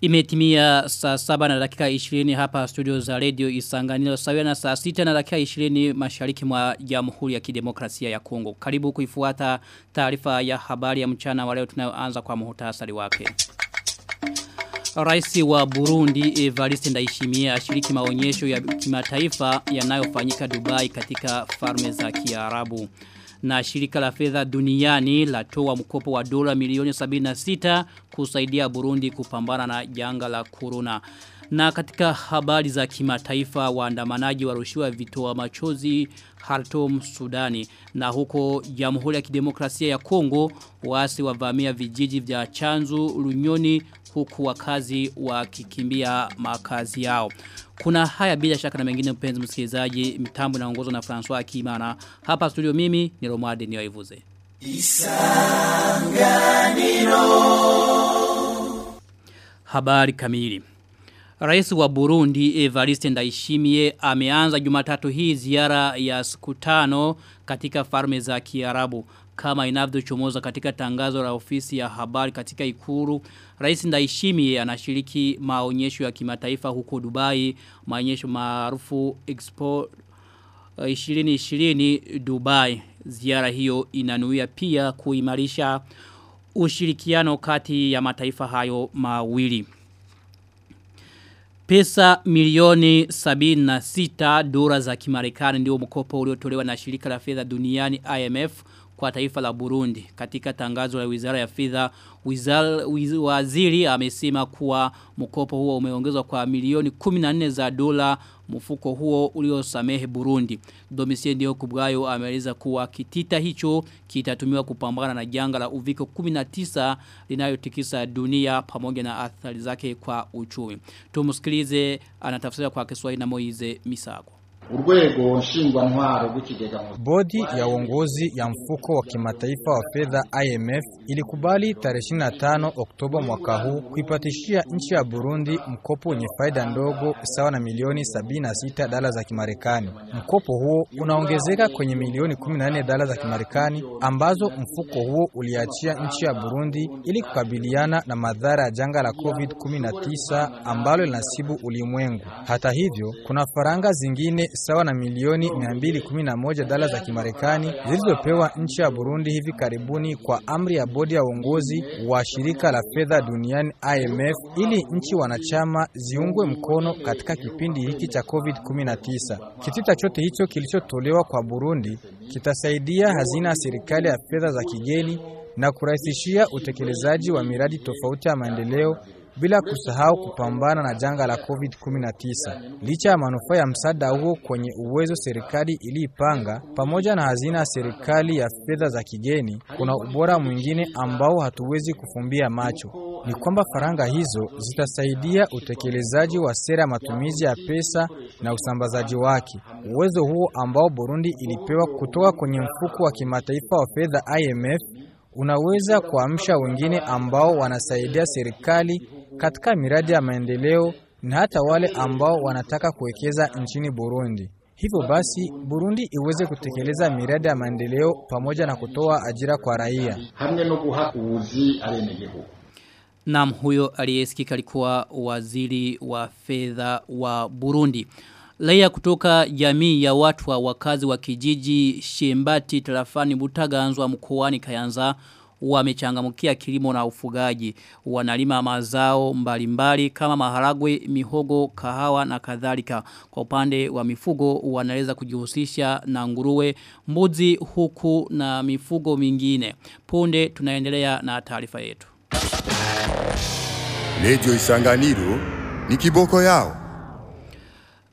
Imetimia saa saba na dakika 20 hapa studio za radio isanganilo sawia na saa sita na dakika 20 mashariki mwa jamhuri ya kidemokrasia ya Kongo. Karibu kuifuata taarifa ya habari ya mchana wa leo tunayoanza kwa muhutasari wake. Rais wa Burundi Evariste Ndayishimiye ashiriki maonyesho ya kimataifa yanayofanyika Dubai katika farme za Kiarabu na shirika la fedha duniani latoa mkopo wa dola milioni 76 kusaidia Burundi kupambana na janga la corona. Na katika habari za kimataifa waandamanaji warushiwa vitoa machozi Khartoum Sudani na huko Jamhuri ya Kidemokrasia ya Kongo waasi wavamia vijiji vya Chanzu Lunyoni huku wakazi wakikimbia makazi yao. Kuna haya bila shaka na mengine mpenzi msikilizaji mitambo inaongozwa na François kimana Hapa studio mimi ni Romuald Niyoivuze. Isanganiro Habari kamili. Rais wa Burundi Evariste Ndayishimiye ameanza Jumatatu hii ziara ya siku tano katika farme za Kiarabu kama inavyochomoza katika tangazo la ofisi ya habari katika ikuru Rais ndaishimi anashiriki maonyesho ya kimataifa huko Dubai maonyesho maarufu Expo 2020 Dubai. Ziara hiyo inanuia pia kuimarisha ushirikiano kati ya mataifa hayo mawili. Pesa milioni 76 dola za kimarekani ndio mkopo uliotolewa na shirika la fedha duniani IMF kwa taifa la Burundi. Katika tangazo la wizara ya fedha, waziri amesema kuwa mkopo huo umeongezwa kwa milioni 14 za dola mfuko huo uliosamehe Burundi. Domisie ndio kubwayo ameeleza kuwa kitita hicho kitatumiwa kupambana na janga la uviko 19 linayotikisa dunia pamoja na athari zake kwa uchumi. Tumusikilize anatafsira kwa Kiswahili na Moize Misago urwego nshingwantwaro rw'ikigega Bodi ya uongozi ya mfuko wa kimataifa wa fedha IMF ilikubali tarehe 25 Oktoba mwaka huu kuipatishia nchi ya Burundi mkopo wenye faida ndogo sawa na milioni 76 dola za Kimarekani. Mkopo huo unaongezeka kwenye milioni 14 dola za Kimarekani ambazo mfuko huo uliachia nchi ya Burundi ili kukabiliana na madhara ya janga la COVID-19 ambalo linasibu ulimwengu. Hata hivyo, kuna faranga zingine sawa na milioni 211 dola za Kimarekani zilizopewa nchi ya Burundi hivi karibuni kwa amri ya bodi ya uongozi wa shirika la fedha duniani IMF ili nchi wanachama ziungwe mkono katika kipindi hiki cha COVID-19. Kitita chote hicho kilichotolewa kwa Burundi kitasaidia hazina ya serikali ya fedha za kigeni na kurahisishia utekelezaji wa miradi tofauti ya maendeleo bila kusahau kupambana na janga la COVID-19. Licha ya manufaa ya msaada huo kwenye uwezo serikali iliipanga pamoja na hazina ya serikali ya fedha za kigeni, kuna ubora mwingine ambao hatuwezi kufumbia macho. Ni kwamba faranga hizo zitasaidia utekelezaji wa sera ya matumizi ya pesa na usambazaji wake. Uwezo huo ambao Burundi ilipewa kutoka kwenye mfuko wa kimataifa wa fedha IMF unaweza kuamsha wengine ambao wanasaidia serikali katika miradi ya maendeleo na hata wale ambao wanataka kuwekeza nchini Burundi. Hivyo basi Burundi iweze kutekeleza miradi ya maendeleo pamoja na kutoa ajira kwa raia. Naam huyo aliyesikika alikuwa waziri wa fedha wa Burundi. Raia kutoka jamii ya watu wa wakazi wa kijiji Shembati tarafani Butaganzwa mkoani Kayanza wamechangamkia kilimo na ufugaji. Wanalima mazao mbalimbali kama maharagwe, mihogo, kahawa na kadhalika. Kwa upande wa mifugo wanaweza kujihusisha na nguruwe, mbuzi, huku na mifugo mingine. Punde tunaendelea na taarifa yetu. Lejo Isanganiro ni kiboko yao.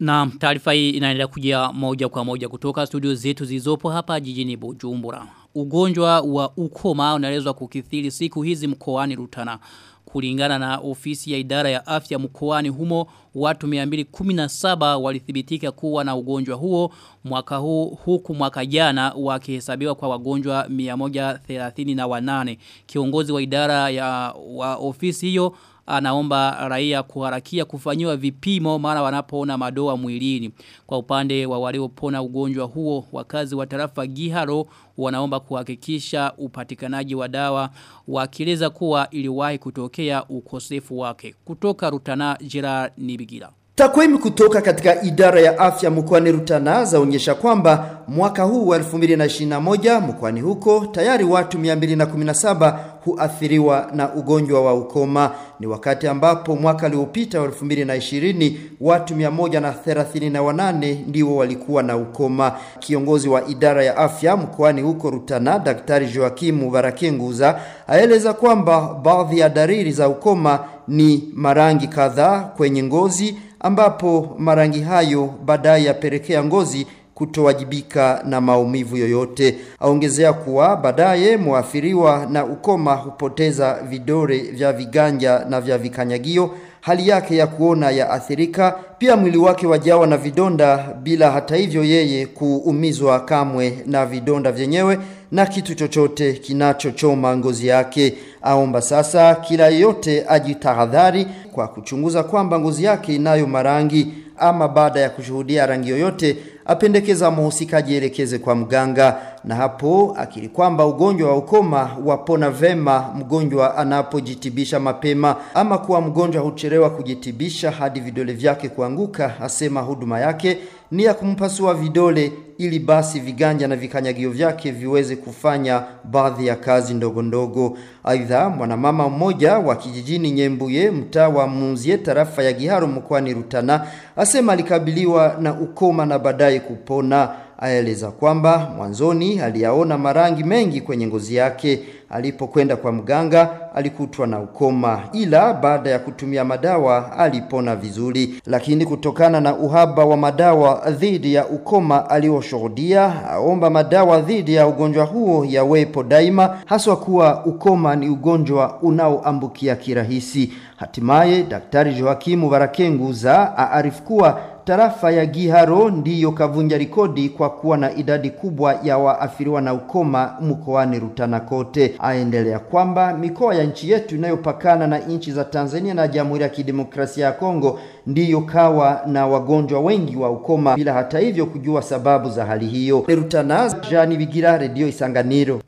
Na taarifa hii inaendelea kujia moja kwa moja kutoka studio zetu zilizopo hapa jijini Bujumbura. Ugonjwa wa ukoma unaelezwa kukithiri siku hizi mkoani Rutana. Kulingana na ofisi ya idara ya afya mkoani humo watu 217 walithibitika kuwa na ugonjwa huo mwaka huu huku mwaka jana wakihesabiwa kwa wagonjwa 138. Kiongozi wa idara ya wa ofisi hiyo anaomba raia kuharakia kufanyiwa vipimo mara wanapoona madoa mwilini. Kwa upande wa waliopona ugonjwa huo wakazi wa tarafa Giharo wanaomba kuhakikisha upatikanaji wa dawa wakieleza kuwa iliwahi kutokea ukosefu wake. Kutoka Rutana Gerard Nibigira. Takwimu kutoka katika idara ya afya mkoani Rutana zaonyesha kwamba mwaka huu wa 2021 mkoani huko tayari watu 217 huathiriwa na ugonjwa wa ukoma. Ni wakati ambapo mwaka uliopita wa 2020 watu 138 ndio walikuwa na ukoma. Kiongozi wa idara ya afya mkoani huko Rutana, Daktari Joakimu Barakenguza, aeleza kwamba baadhi ya dalili za ukoma ni marangi kadhaa kwenye ngozi ambapo marangi hayo baadaye yapelekea ngozi kutowajibika na maumivu yoyote. Aongezea kuwa baadaye muathiriwa na ukoma hupoteza vidore vya viganja na vya vikanyagio, hali yake ya kuona ya athirika, pia mwili wake wajawa na vidonda bila hata hivyo yeye kuumizwa kamwe na vidonda vyenyewe na kitu chochote kinachochoma ngozi yake. Aomba sasa kila yeyote ajitahadhari kwa kuchunguza kwamba ngozi yake inayo marangi ama baada ya kushuhudia rangi yoyote apendekeza mhusika elekeze kwa mganga na hapo akili kwamba ugonjwa wa ukoma wapona vema mgonjwa anapojitibisha mapema ama kuwa mgonjwa huchelewa kujitibisha hadi vidole vyake kuanguka asema huduma yake ni ya kumpasua vidole ili basi viganja na vikanyagio vyake viweze kufanya baadhi ya kazi ndogo ndogo. Aidha, mwanamama mmoja wa kijijini Nyembuye, mtaa wa Munzie, tarafa ya Giharo mkoani Rutana, asema alikabiliwa na ukoma na baadaye kupona. Aeleza kwamba mwanzoni aliyaona marangi mengi kwenye ngozi yake. Alipokwenda kwa mganga alikutwa na ukoma, ila baada ya kutumia madawa alipona vizuri. Lakini kutokana na uhaba wa madawa dhidi ya ukoma alioshuhudia, aomba madawa dhidi ya ugonjwa huo yawepo daima, haswa kuwa ukoma ni ugonjwa unaoambukia kirahisi. Hatimaye Daktari Joakimu Barakenguza aarifu kuwa tarafa ya Giharo ndiyo kavunja rekodi kwa kuwa na idadi kubwa ya waathiriwa na ukoma mkoani Rutana kote. Aendelea kwamba mikoa ya nchi yetu inayopakana na nchi za Tanzania na Jamhuri ya Kidemokrasia ya Kongo ndiyo kawa na wagonjwa wengi wa ukoma bila hata hivyo kujua sababu za hali hiyo. Rutana, Jani Bigira, Radio Isanganiro.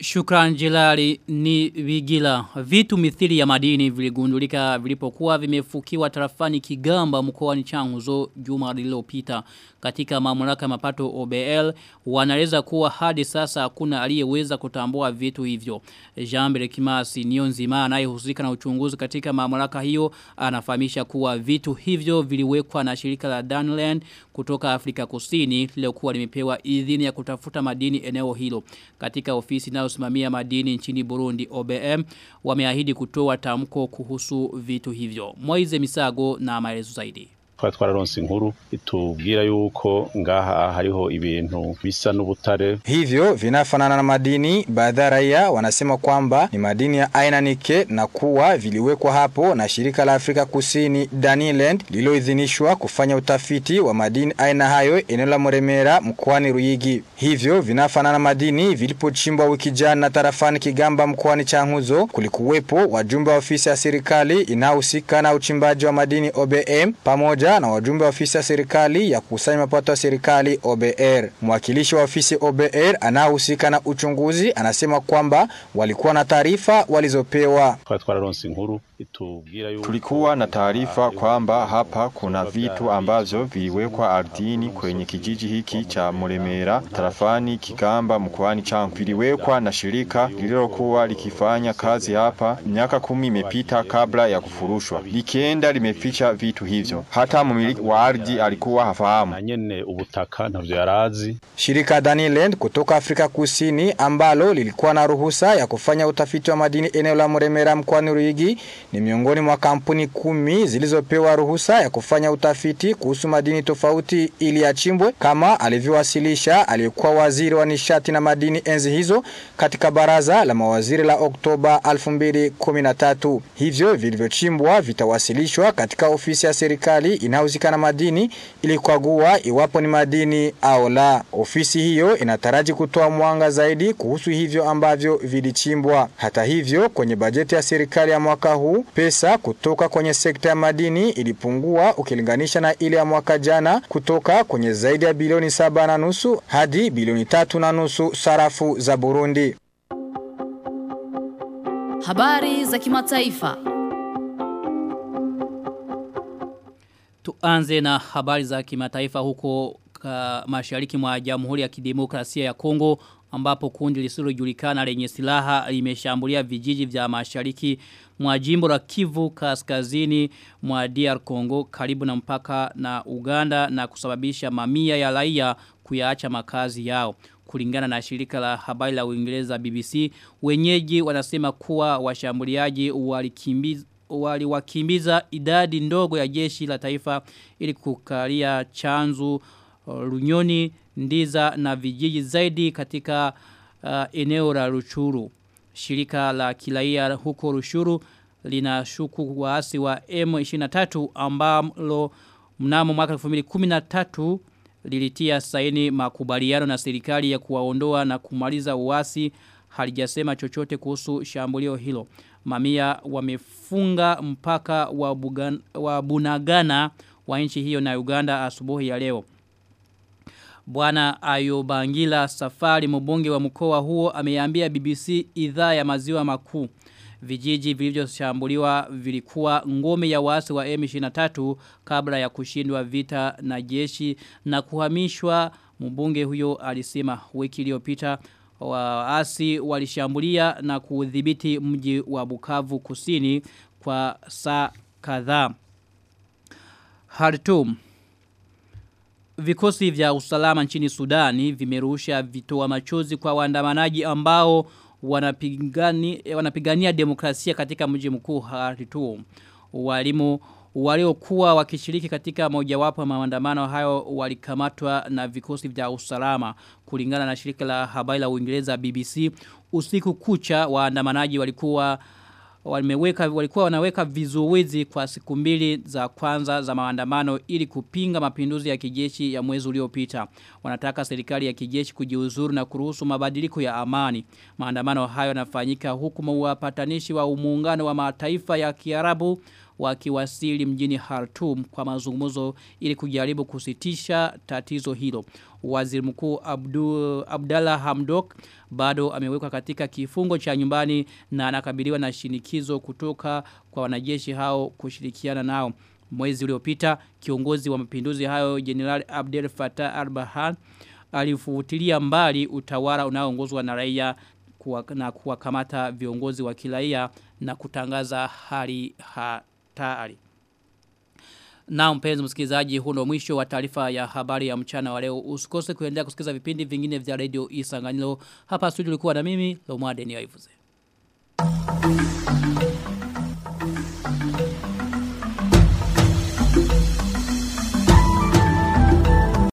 Shukran Jilali ni Vigila. Vitu mithili ya madini viligundulika vilipokuwa vimefukiwa tarafani Kigamba mkoani Changuzo juma lililopita. Katika mamlaka ya mapato OBL wanaeleza kuwa hadi sasa hakuna aliyeweza kutambua vitu hivyo. Jambe Kimasi Nionzima anayehusika na uchunguzi katika mamlaka hiyo anafahamisha kuwa vitu hivyo viliwekwa na shirika la Danland kutoka Afrika Kusini lilokuwa limepewa idhini ya kutafuta madini eneo hilo. Katika ofisi inayosimamia madini nchini Burundi OBM wameahidi kutoa tamko kuhusu vitu hivyo. Moize Misago na maelezo zaidi twari twararonse inkuru itubwira yuko ngaha hariho ibintu bisa n'ubutare. Hivyo vinafanana na madini baadhi ya raia wanasema kwamba ni madini ya aina nike na kuwa viliwekwa hapo na shirika la Afrika Kusini Daniland lililoidhinishwa kufanya utafiti wa madini aina hayo eneo la Muremera mkoani Ruyigi. Hivyo vinafanana na madini vilipochimbwa wiki jana tarafani Kigamba mkoani Changuzo kulikuwepo wajumbe wa ofisi ya serikali inayohusika na uchimbaji wa madini OBM pamoja na wajumbe wa ofisi ya serikali ya kusanya mapato ya serikali OBR. Mwakilishi wa ofisi OBR anahusika na uchunguzi anasema kwamba walikuwa na taarifa walizopewa. Kwa twararonse yuko Tulikuwa na taarifa kwamba hapa kuna vitu ambavyo viliwekwa ardhini kwenye kijiji hiki cha Muremera tarafani Kigamba mkoani Changu. Viliwekwa na shirika lililokuwa likifanya kazi hapa miaka kumi imepita kabla ya kufurushwa, likienda limeficha vitu hivyo. Hata mmiliki wa ardhi alikuwa hafahamu. Shirika Daniland kutoka Afrika Kusini ambalo lilikuwa na ruhusa ya kufanya utafiti wa madini eneo la Muremera mkoani Ruigi ni miongoni mwa kampuni kumi zilizopewa ruhusa ya kufanya utafiti kuhusu madini tofauti ili yachimbwe kama alivyowasilisha aliyekuwa waziri wa nishati na madini enzi hizo katika baraza la mawaziri la Oktoba 2013. Hivyo vilivyochimbwa vitawasilishwa katika ofisi ya serikali inayohusika na madini ili kukagua iwapo ni madini au la. Ofisi hiyo inataraji kutoa mwanga zaidi kuhusu hivyo ambavyo vilichimbwa. Hata hivyo, kwenye bajeti ya serikali ya mwaka huu huu pesa kutoka kwenye sekta ya madini ilipungua ukilinganisha na ile ya mwaka jana kutoka kwenye zaidi ya bilioni saba na nusu hadi bilioni tatu na nusu sarafu za Burundi. Habari za kimataifa. Tuanze na habari za kimataifa huko ka mashariki mwa Jamhuri ya Kidemokrasia ya Kongo ambapo kundi lisilojulikana lenye silaha limeshambulia vijiji vya mashariki mwa jimbo la Kivu kaskazini mwa DR Congo karibu na mpaka na Uganda na kusababisha mamia ya raia kuyaacha makazi yao. Kulingana na shirika la habari la Uingereza BBC, wenyeji wanasema kuwa washambuliaji walikimbiza waliwakimbiza idadi ndogo ya jeshi la taifa ili kukalia chanzu Runyoni, Ndiza na vijiji zaidi katika uh, eneo la Ruchuru. Shirika la kilaia huko Ruchuru linashuku waasi wa M23 ambalo mnamo mwaka 2013 lilitia saini makubaliano na serikali ya kuwaondoa na kumaliza uasi halijasema chochote kuhusu shambulio hilo. Mamia wamefunga mpaka wa, Bugan, wa Bunagana wa nchi hiyo na Uganda asubuhi ya leo. Bwana Ayobangila Safari mbunge wa mkoa huo ameambia BBC idhaa ya maziwa makuu. Vijiji vilivyoshambuliwa vilikuwa ngome ya waasi wa M23 kabla ya kushindwa vita na jeshi na kuhamishwa mbunge huyo alisema wiki iliyopita waasi walishambulia na kudhibiti mji wa Bukavu kusini kwa saa kadhaa. Khartoum Vikosi vya usalama nchini Sudani vimerusha vitoa machozi kwa waandamanaji ambao wanapigani, wanapigania demokrasia katika mji mkuu Khartoum. Walimu waliokuwa wakishiriki katika mojawapo ya maandamano hayo walikamatwa na vikosi vya usalama kulingana na shirika la habari la Uingereza BBC usiku kucha waandamanaji walikuwa walimeweka walikuwa wanaweka vizuizi kwa siku mbili za kwanza za maandamano ili kupinga mapinduzi ya kijeshi ya mwezi uliopita. Wanataka serikali ya kijeshi kujiuzuru na kuruhusu mabadiliko ya amani. Maandamano hayo yanafanyika huku mawapatanishi wa muungano wa mataifa ya Kiarabu wakiwasili mjini Khartoum kwa mazungumzo ili kujaribu kusitisha tatizo hilo. Waziri mkuu Abdu, Abdalla Hamdok bado amewekwa katika kifungo cha nyumbani na anakabiliwa na shinikizo kutoka kwa wanajeshi hao kushirikiana nao. Mwezi uliopita kiongozi wa mapinduzi hayo General Abdel Fattah al-Burhan alifutilia mbali utawala unaoongozwa na raia kuwa, na kuwakamata viongozi wa kiraia na kutangaza hali hatari. Na mpenzi msikilizaji huu ndo mwisho wa taarifa ya habari ya mchana wa leo. Usikose kuendelea kusikiza vipindi vingine vya radio Isanganilo. Hapa studio ulikuwa na mimi Lomade Niyoivuze. Thank you.